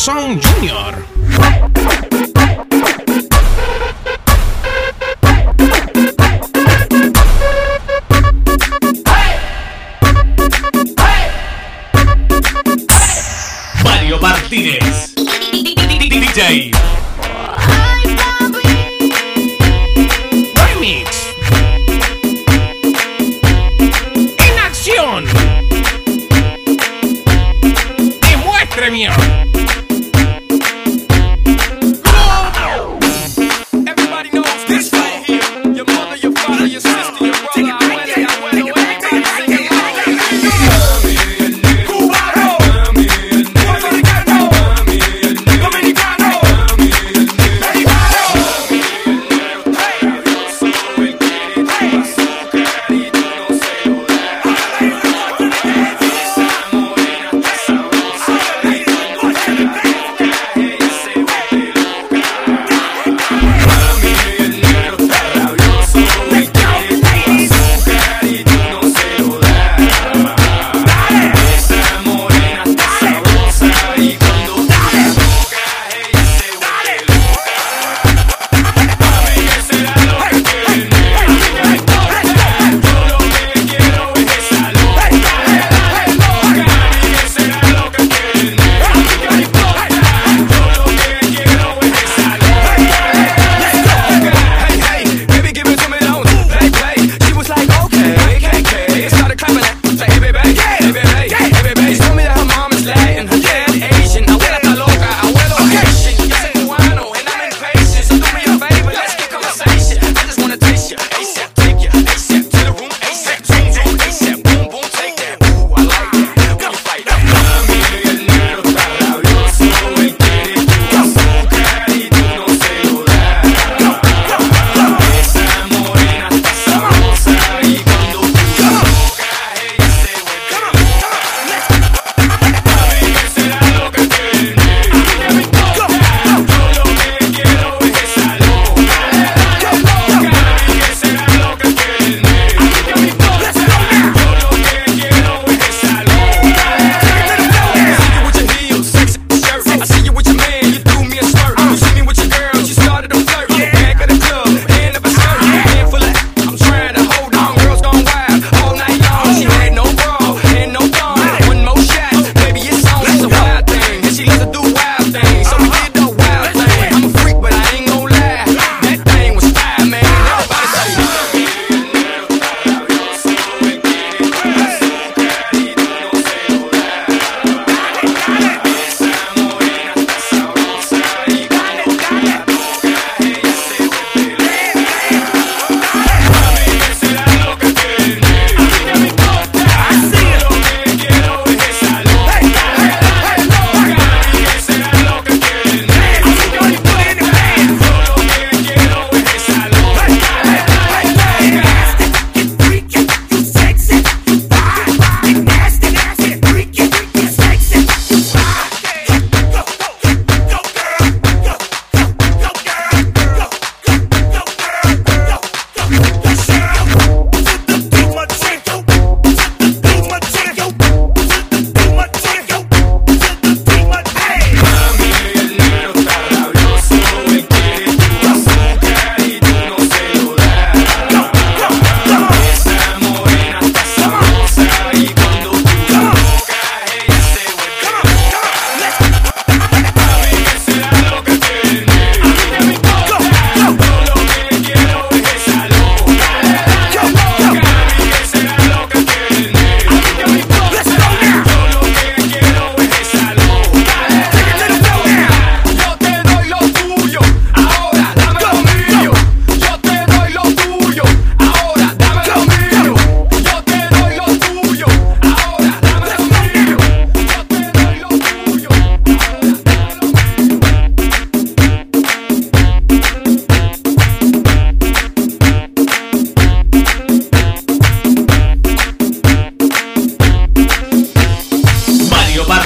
Song Mario Martínez.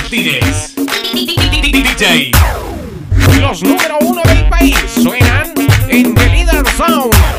Martínez. DJ. Los número uno del país suenan en The Leader Sound.